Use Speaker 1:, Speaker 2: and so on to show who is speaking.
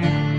Speaker 1: time.